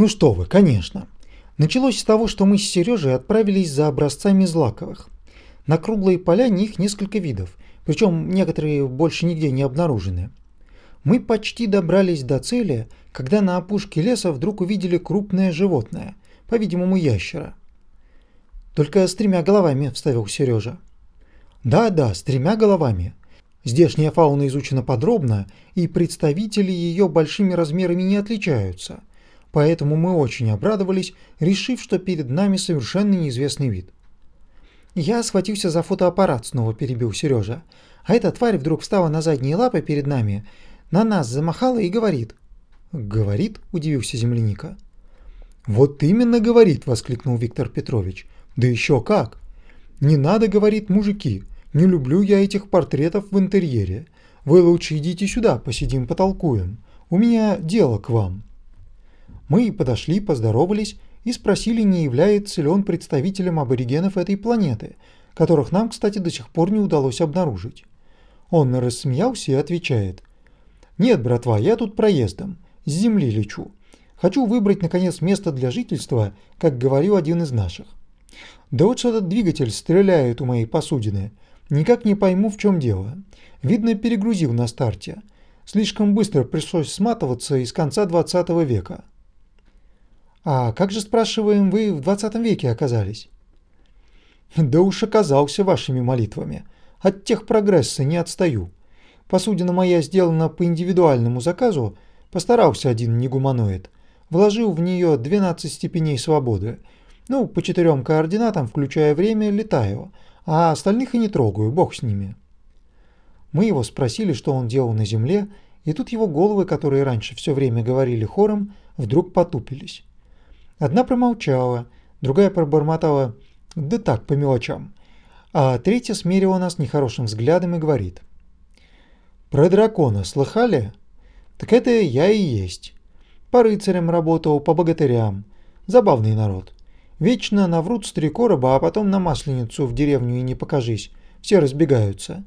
Ну что вы, конечно. Началось с того, что мы с Сережей отправились за образцами злаковых. На круглые поляне их несколько видов, причем некоторые больше нигде не обнаружены. Мы почти добрались до цели, когда на опушке леса вдруг увидели крупное животное, по-видимому ящера. «Только с тремя головами», – вставил Сережа. «Да-да, с тремя головами. Здешняя фауна изучена подробно, и представители ее большими размерами не отличаются. Поэтому мы очень обрадовались, решив, что перед нами совершенно неизвестный вид. Я схватился за фотоаппарат, снова перебил Сережа. А эта тварь вдруг встала на задние лапы перед нами, на нас замахала и говорит. «Говорит?» – удивился земляника. «Вот именно говорит!» – воскликнул Виктор Петрович. «Да еще как! Не надо, — говорит, — мужики, не люблю я этих портретов в интерьере. Вы лучше идите сюда, посидим, потолкуем. У меня дело к вам». Мы подошли, поздоровались и спросили, не является ли он представителем аборигенов этой планеты, которых нам, кстати, до сих пор не удалось обнаружить. Он рассмеялся и отвечает. «Нет, братва, я тут проездом, с земли лечу. Хочу выбрать, наконец, место для жительства, как говорил один из наших. Да вот что этот двигатель стреляет у моей посудины. Никак не пойму, в чем дело. Видно, перегрузил на старте. Слишком быстро пришлось сматываться из конца 20 века. А как же, спрашиваем, вы в 20 веке оказались? Да уж оказался вашими молитвами. От тех прогресса не отстаю. Посудина моя сделана по индивидуальному заказу, постарался один негуманоид. Вложил в нее 12 степеней свободы. Ну, по четырем координатам, включая время, летаю, а остальных и не трогаю, бог с ними. Мы его спросили, что он делал на земле, и тут его головы, которые раньше все время говорили хором, вдруг потупились. Одна промолчала, другая пробормотала «да так, по мелочам», а третья смерила нас нехорошим взглядом и говорит «Про дракона слыхали? Так это я и есть. По рыцарям работал, по богатырям. Забавный народ. Вечно наврут с три короба, а потом на масленицу в деревню и не покажись. Все разбегаются.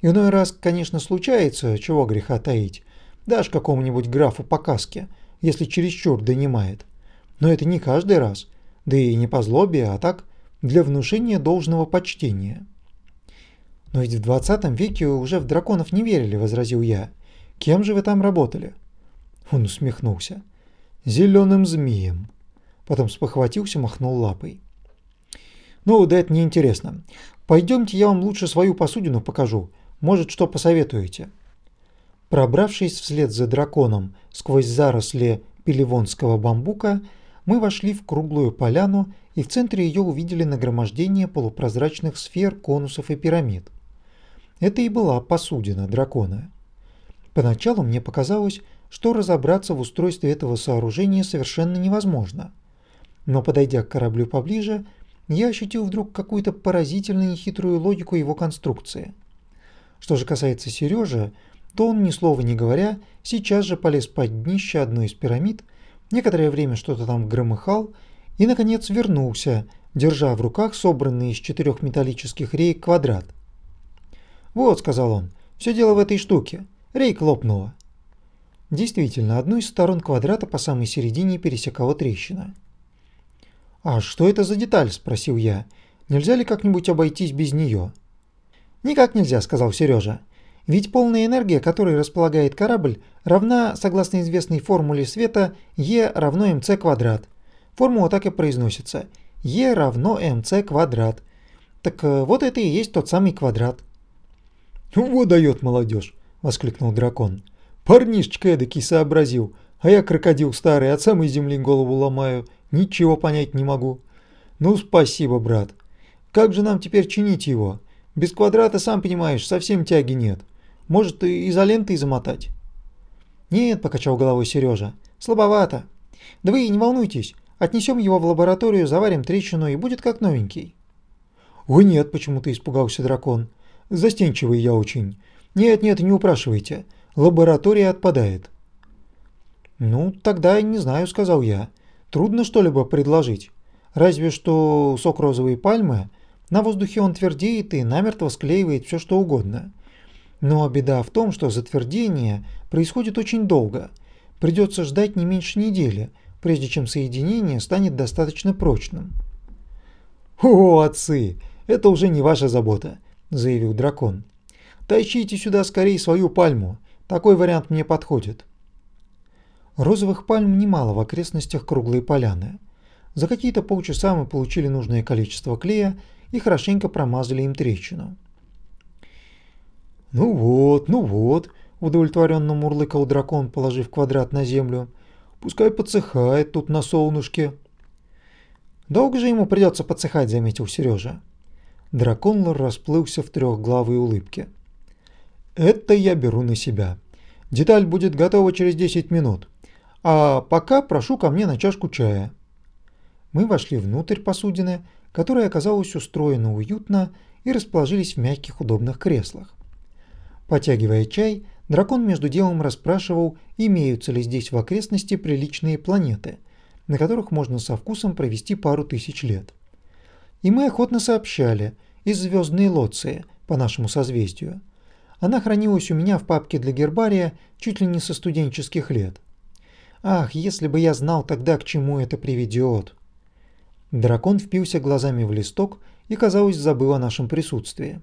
Иной раз, конечно, случается, чего греха таить. Дашь какому-нибудь графу по каске, если чересчур донимает. Но это не каждый раз, да и не по злобе, а так для внушения должного почтения. «Но ведь в 20 веке уже в драконов не верили», – возразил я. «Кем же вы там работали?» Он усмехнулся. «Зеленым змеем». Потом спохватился, махнул лапой. «Ну, да это неинтересно. Пойдемте, я вам лучше свою посудину покажу. Может, что посоветуете». Пробравшись вслед за драконом сквозь заросли пелевонского бамбука, мы вошли в круглую поляну и в центре ее увидели нагромождение полупрозрачных сфер, конусов и пирамид. Это и была посудина дракона. Поначалу мне показалось, что разобраться в устройстве этого сооружения совершенно невозможно. Но подойдя к кораблю поближе, я ощутил вдруг какую-то поразительную и хитрую логику его конструкции. Что же касается Сережи, то он, ни слова не говоря, сейчас же полез под днище одной из пирамид некоторое время что-то там громыхал и, наконец, вернулся, держа в руках собранный из четырех металлических рейк квадрат. «Вот», — сказал он, — «все дело в этой штуке. Рейк лопнула». Действительно, одну из сторон квадрата по самой середине пересекала трещина. «А что это за деталь?» – спросил я. «Нельзя ли как-нибудь обойтись без нее?» «Никак нельзя», – сказал Сережа. Ведь полная энергия, которой располагает корабль, равна, согласно известной формуле света, E равно mc квадрат. Формула так и произносится. E равно mc квадрат. Так э, вот это и есть тот самый квадрат. «Вот дает молодежь!» – воскликнул дракон. «Парнишечка эдакий сообразил, а я крокодил старый, от самой земли голову ломаю, ничего понять не могу. Ну, спасибо, брат. Как же нам теперь чинить его? Без квадрата, сам понимаешь, совсем тяги нет». Может, и изолентой замотать?» «Нет», – покачал головой Сережа, – «слабовато. Да вы не волнуйтесь, отнесем его в лабораторию, заварим трещину и будет как новенький». «Ой, нет», – почему-то испугался дракон. «Застенчивый я очень. Нет-нет, не упрашивайте. Лаборатория отпадает». «Ну, тогда не знаю», – сказал я. «Трудно что-либо предложить. Разве что сок розовой пальмы. На воздухе он твердеет и намертво склеивает все что угодно. Но беда в том, что затвердение происходит очень долго. Придется ждать не меньше недели, прежде чем соединение станет достаточно прочным. «О, отцы, это уже не ваша забота», – заявил дракон. «Тащите сюда скорее свою пальму, такой вариант мне подходит». Розовых пальм немало в окрестностях круглой поляны. За какие-то полчаса мы получили нужное количество клея и хорошенько промазали им трещину. «Ну вот, ну вот», – удовлетворенно мурлыкал дракон, положив квадрат на землю. «Пускай подсыхает тут на солнышке». «Долго же ему придется подсыхать», – заметил Сережа. Дракон расплылся в трехглавой улыбке. «Это я беру на себя. Деталь будет готова через 10 минут. А пока прошу ко мне на чашку чая». Мы вошли внутрь посудины, которая оказалась устроена уютно и расположились в мягких удобных креслах. Потягивая чай, дракон между делом расспрашивал, имеются ли здесь в окрестности приличные планеты, на которых можно со вкусом провести пару тысяч лет. И мы охотно сообщали из звездной Лоции по нашему созвездию. Она хранилась у меня в папке для гербария чуть ли не со студенческих лет. Ах, если бы я знал тогда, к чему это приведет. Дракон впился глазами в листок и, казалось, забыл о нашем присутствии.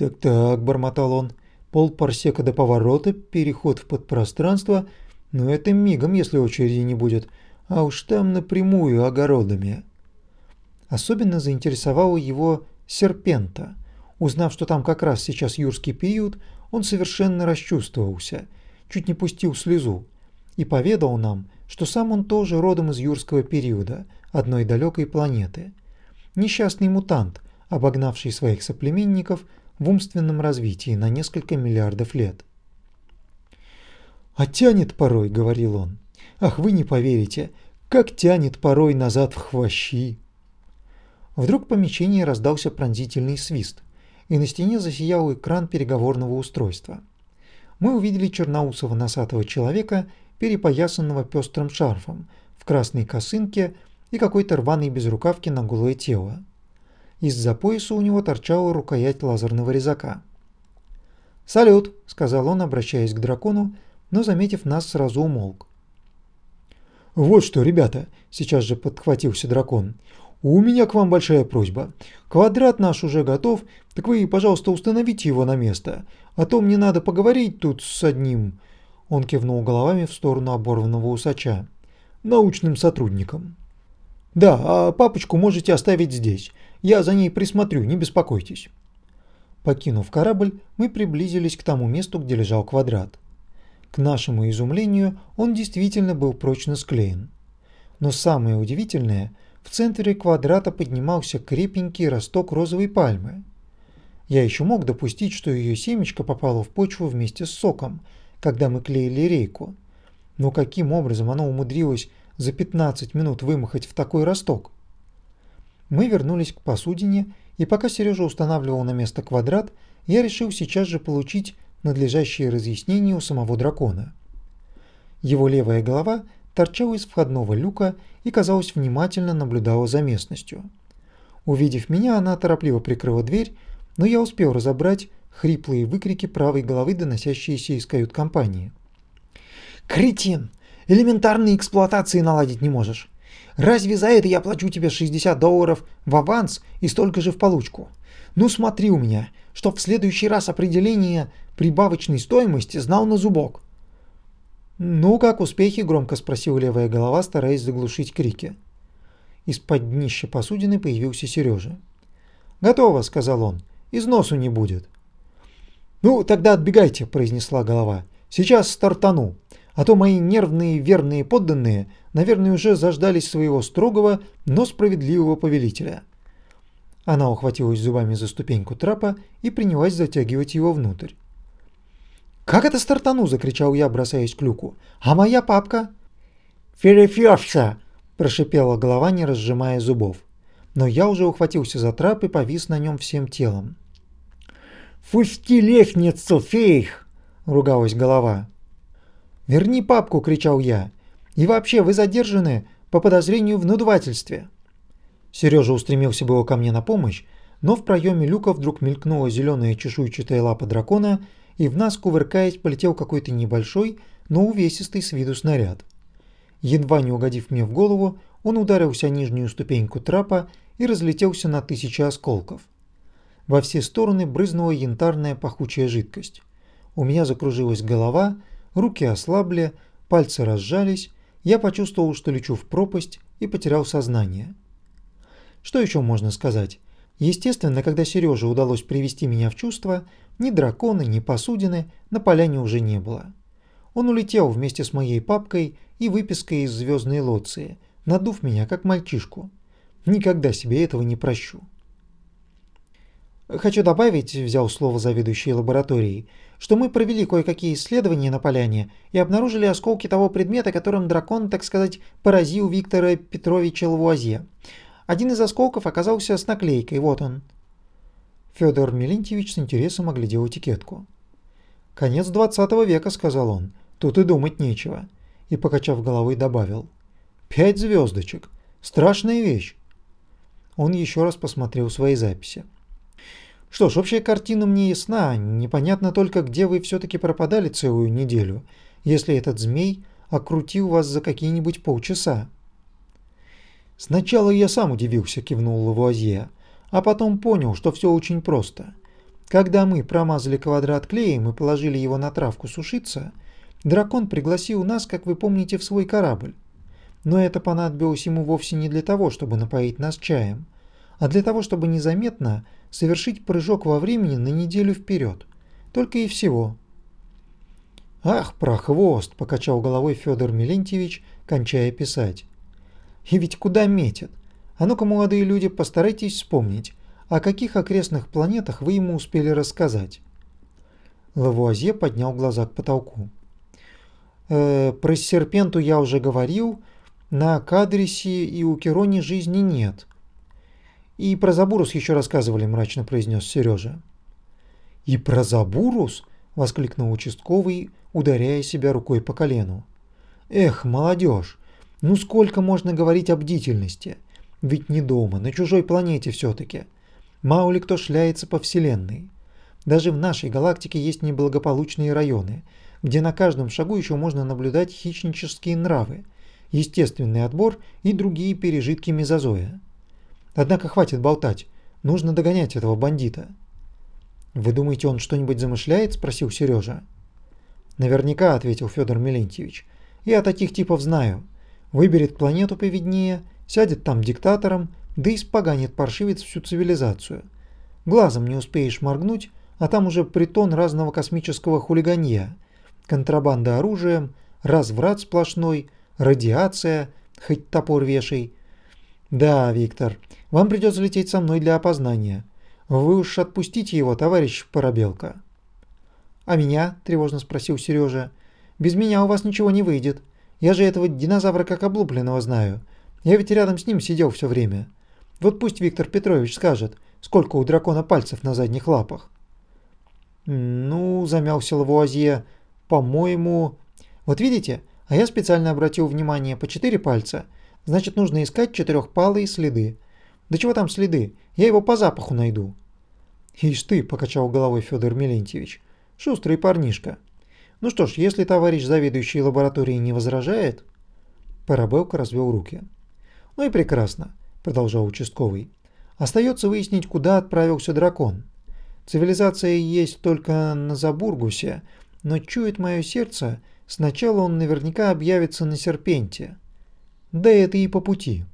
«Так-так», – бормотал он, – «полпарсека до поворота, переход в подпространство, но это мигом, если очереди не будет, а уж там напрямую огородами». Особенно заинтересовало его серпента. Узнав, что там как раз сейчас юрский период, он совершенно расчувствовался, чуть не пустил слезу, и поведал нам, что сам он тоже родом из юрского периода, одной далекой планеты. Несчастный мутант, обогнавший своих соплеменников – в умственном развитии на несколько миллиардов лет. «А тянет порой», — говорил он. «Ах, вы не поверите, как тянет порой назад в хвощи!» Вдруг в помещении раздался пронзительный свист, и на стене засиял экран переговорного устройства. Мы увидели черноусого носатого человека, перепоясанного пестрым шарфом, в красной косынке и какой-то рваной безрукавке на голое тело. Из-за пояса у него торчала рукоять лазерного резака. «Салют!» – сказал он, обращаясь к дракону, но, заметив нас, сразу умолк. «Вот что, ребята!» – сейчас же подхватился дракон. «У меня к вам большая просьба. Квадрат наш уже готов, так вы, пожалуйста, установите его на место, а то мне надо поговорить тут с одним...» Он кивнул головами в сторону оборванного усача. «Научным сотрудником». «Да, а папочку можете оставить здесь. Я за ней присмотрю, не беспокойтесь». Покинув корабль, мы приблизились к тому месту, где лежал квадрат. К нашему изумлению, он действительно был прочно склеен. Но самое удивительное, в центре квадрата поднимался крепенький росток розовой пальмы. Я еще мог допустить, что ее семечко попало в почву вместе с соком, когда мы клеили рейку. Но каким образом оно умудрилось за 15 минут вымахать в такой росток? Мы вернулись к посудине, и пока Сережа устанавливал на место квадрат, я решил сейчас же получить надлежащее разъяснение у самого дракона. Его левая голова торчала из входного люка и, казалось, внимательно наблюдала за местностью. Увидев меня, она торопливо прикрыла дверь, но я успел разобрать хриплые выкрики правой головы, доносящиеся из кают-компании. «Кретин! Элементарной эксплуатации наладить не можешь. Разве за это я плачу тебе 60 долларов в аванс и столько же в получку? Ну смотри у меня, чтоб в следующий раз определение прибавочной стоимости знал на зубок. «Ну, как успехи?» – громко спросил левая голова, стараясь заглушить крики. Из-под днища посудины появился Сережа. «Готово», – сказал он. «Из носу не будет». «Ну, тогда отбегайте», – произнесла голова. «Сейчас стартану, а то мои нервные верные подданные – наверное, уже заждались своего строгого, но справедливого повелителя. Она ухватилась зубами за ступеньку трапа и принялась затягивать его внутрь. «Как это стартану?» – закричал я, бросаясь к люку. «А моя папка?» «Ферефёвся!» – прошипела голова, не разжимая зубов. Но я уже ухватился за трап и повис на нем всем телом. «Пусти лестницу, фейх!» – ругалась голова. «Верни папку!» – кричал я. И вообще, вы задержаны по подозрению в надувательстве». Сережа устремился было ко мне на помощь, но в проеме люка вдруг мелькнула зеленая чешуйчатая лапа дракона, и в нас, кувыркаясь, полетел какой-то небольшой, но увесистый с виду снаряд. Едва не угодив мне в голову, он ударился о нижнюю ступеньку трапа и разлетелся на тысячи осколков. Во все стороны брызнула янтарная пахучая жидкость. У меня закружилась голова, руки ослабли, пальцы разжались, я почувствовал, что лечу в пропасть и потерял сознание. Что еще можно сказать? Естественно, когда Сереже удалось привести меня в чувство, ни дракона, ни посудины на поляне уже не было. Он улетел вместе с моей папкой и выпиской из звездной лоции, надув меня как мальчишку. Никогда себе этого не прощу. Хочу добавить, взял слово заведующий лабораторией, что мы провели кое-какие исследования на поляне и обнаружили осколки того предмета, которым дракон, так сказать, поразил Виктора Петровича Лавуазье. Один из осколков оказался с наклейкой, вот он. Федор Мелентьевич с интересом оглядел этикетку. «Конец 20 века», — сказал он. «Тут и думать нечего». И, покачав головой, добавил. «Пять звездочек. Страшная вещь». Он еще раз посмотрел свои записи. Что ж, общая картина мне ясна. Непонятно только, где вы все-таки пропадали целую неделю, если этот змей окрутил вас за какие-нибудь полчаса. Сначала я сам удивился, кивнул Лавуазье, а потом понял, что все очень просто. Когда мы промазали квадрат клеем и положили его на травку сушиться, дракон пригласил нас, как вы помните, в свой корабль. Но это понадобилось ему вовсе не для того, чтобы напоить нас чаем, а для того, чтобы незаметно совершить прыжок во времени на неделю вперед. Только и всего. «Ах, прохвост!» – покачал головой Федор Милентьевич, кончая писать. «И ведь куда метит? А ну-ка, молодые люди, постарайтесь вспомнить, о каких окрестных планетах вы ему успели рассказать». Лавуазье поднял глаза к потолку. «Э, «Про Серпенту я уже говорил, на Кадрисе и у Керони жизни нет. «И про Забурус еще рассказывали», – мрачно произнес Сережа. «И про Забурус?» – воскликнул участковый, ударяя себя рукой по колену. «Эх, молодежь, ну сколько можно говорить о бдительности? Ведь не дома, на чужой планете все-таки. Мало ли кто шляется по Вселенной. Даже в нашей галактике есть неблагополучные районы, где на каждом шагу еще можно наблюдать хищнические нравы, естественный отбор и другие пережитки мезозоя. Однако хватит болтать. Нужно догонять этого бандита. Вы думаете, он что-нибудь замышляет? спросил Сережа. Наверняка, ответил Федор Милентьевич. Я таких типов знаю. Выберет планету повиднее, сядет там диктатором, да и споганит паршивец всю цивилизацию. Глазом не успеешь моргнуть, а там уже притон разного космического хулиганья, контрабанда оружием, разврат сплошной, радиация, хоть топор вешай. Да, Виктор, вам придется лететь со мной для опознания. Вы уж отпустите его, товарищ Парабелка. А меня? тревожно спросил Сережа. Без меня у вас ничего не выйдет. Я же этого динозавра как облупленного знаю. Я ведь рядом с ним сидел все время. Вот пусть Виктор Петрович скажет, сколько у дракона пальцев на задних лапах. Ну, замялся Лавуазье, по-моему... Вот видите, а я специально обратил внимание по четыре пальца. Значит, нужно искать четырехпалые следы. Да чего там следы? Я его по запаху найду. Ишь ты, покачал головой Федор Милентьевич. Шустрый парнишка. Ну что ж, если товарищ заведующий лабораторией не возражает... Парабелка развел руки. Ну и прекрасно, продолжал участковый. Остается выяснить, куда отправился дракон. Цивилизация есть только на Забургусе, но чует мое сердце, сначала он наверняка объявится на Серпенте. Да это и по пути.